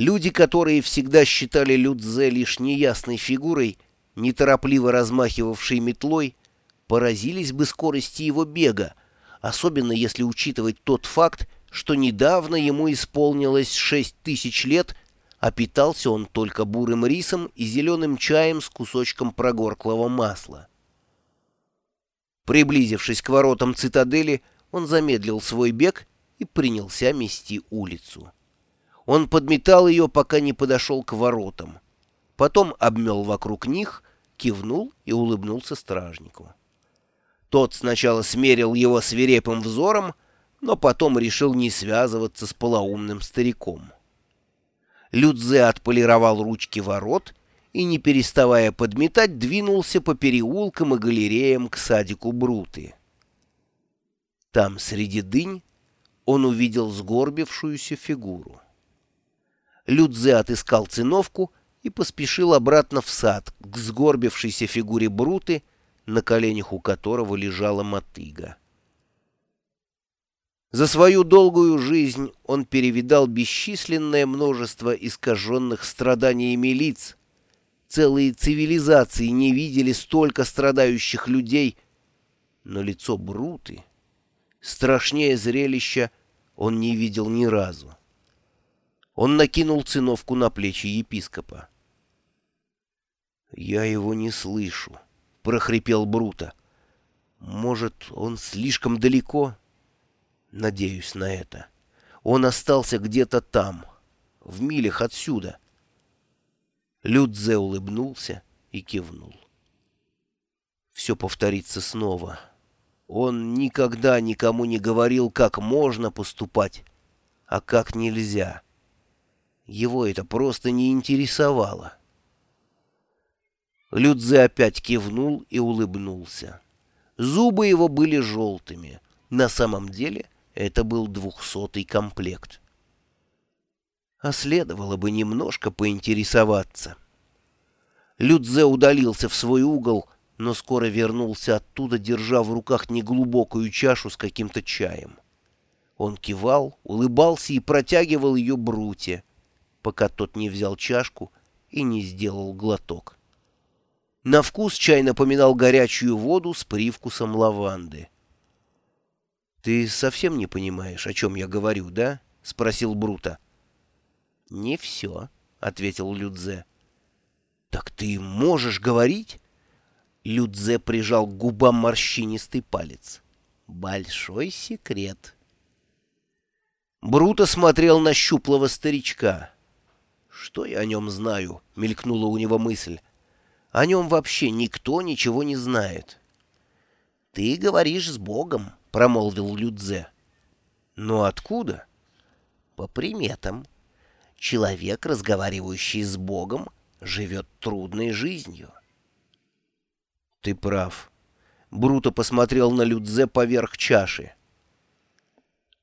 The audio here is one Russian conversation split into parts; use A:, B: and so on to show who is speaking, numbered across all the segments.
A: Люди, которые всегда считали Людзе лишь неясной фигурой, неторопливо размахивавшей метлой, поразились бы скорости его бега, особенно если учитывать тот факт, что недавно ему исполнилось шесть тысяч лет, а питался он только бурым рисом и зеленым чаем с кусочком прогорклого масла. Приблизившись к воротам цитадели, он замедлил свой бег и принялся мести улицу. Он подметал ее, пока не подошел к воротам. Потом обмел вокруг них, кивнул и улыбнулся стражнику. Тот сначала смерил его свирепым взором, но потом решил не связываться с полоумным стариком. Людзе отполировал ручки ворот и, не переставая подметать, двинулся по переулкам и галереям к садику Бруты. Там, среди дынь, он увидел сгорбившуюся фигуру. Людзе отыскал циновку и поспешил обратно в сад к сгорбившейся фигуре Бруты, на коленях у которого лежала мотыга. За свою долгую жизнь он перевидал бесчисленное множество искаженных страданиями лиц. Целые цивилизации не видели столько страдающих людей, но лицо Бруты, страшнее зрелища, он не видел ни разу. Он накинул циновку на плечи епископа. «Я его не слышу», — прохрипел Брута. «Может, он слишком далеко?» «Надеюсь на это. Он остался где-то там, в милях отсюда». Людзе улыбнулся и кивнул. Все повторится снова. Он никогда никому не говорил, как можно поступать, а как нельзя. Его это просто не интересовало. Людзе опять кивнул и улыбнулся. Зубы его были желтыми. На самом деле это был двухсотый комплект. А следовало бы немножко поинтересоваться. Людзе удалился в свой угол, но скоро вернулся оттуда, держа в руках неглубокую чашу с каким-то чаем. Он кивал, улыбался и протягивал ее Бруте, пока тот не взял чашку и не сделал глоток. На вкус чай напоминал горячую воду с привкусом лаванды. «Ты совсем не понимаешь, о чем я говорю, да?» — спросил Брута. «Не все», — ответил Людзе. «Так ты можешь говорить?» Людзе прижал к губам морщинистый палец. «Большой секрет». Бруто смотрел на щуплого старичка. «Что я о нем знаю?» — мелькнула у него мысль. «О нем вообще никто ничего не знает». «Ты говоришь с Богом», — промолвил Людзе. «Но откуда?» «По приметам. Человек, разговаривающий с Богом, живет трудной жизнью». «Ты прав». Бруто посмотрел на Людзе поверх чаши.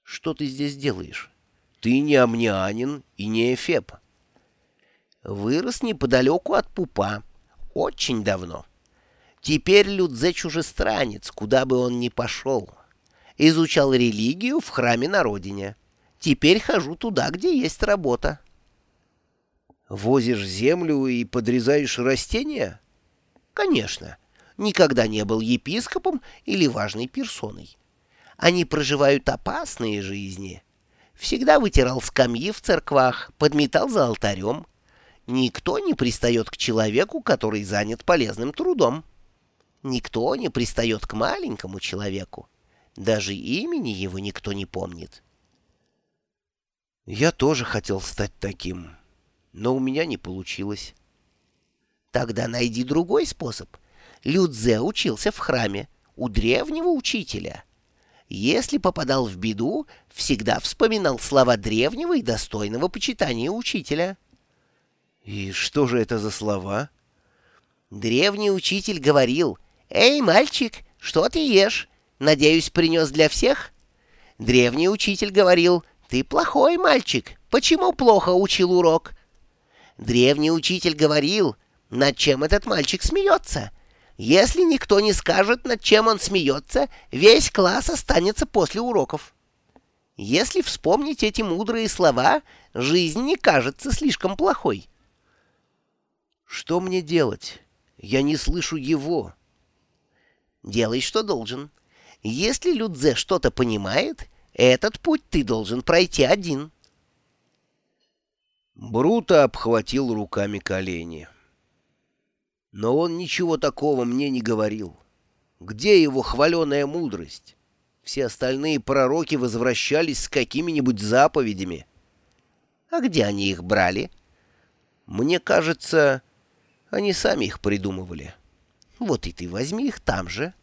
A: «Что ты здесь делаешь? Ты не амнианин и не эфеп». «Вырос неподалеку от Пупа. Очень давно. Теперь Людзе чужестранец, куда бы он ни пошел. Изучал религию в храме на родине. Теперь хожу туда, где есть работа». «Возишь землю и подрезаешь растения?» «Конечно» никогда не был епископом или важной персоной. Они проживают опасные жизни. Всегда вытирал скамьи в церквах, подметал за алтарем. Никто не пристает к человеку, который занят полезным трудом. Никто не пристает к маленькому человеку. Даже имени его никто не помнит. Я тоже хотел стать таким, но у меня не получилось. Тогда найди другой способ — Людзе учился в храме у древнего учителя. Если попадал в беду, всегда вспоминал слова древнего и достойного почитания учителя. И что же это за слова? Древний учитель говорил, «Эй, мальчик, что ты ешь? Надеюсь, принес для всех?» Древний учитель говорил, «Ты плохой мальчик, почему плохо учил урок?» Древний учитель говорил, «Над чем этот мальчик смеется?» Если никто не скажет, над чем он смеется, весь класс останется после уроков. Если вспомнить эти мудрые слова, жизнь не кажется слишком плохой. Что мне делать? Я не слышу его. Делай, что должен. Если Людзе что-то понимает, этот путь ты должен пройти один.
B: Бруто обхватил руками колени. Но он ничего такого мне не говорил. Где его хваленая мудрость? Все остальные пророки возвращались с какими-нибудь заповедями.
A: А где они их брали?
B: Мне кажется, они сами их придумывали.
A: Вот и ты возьми их там же.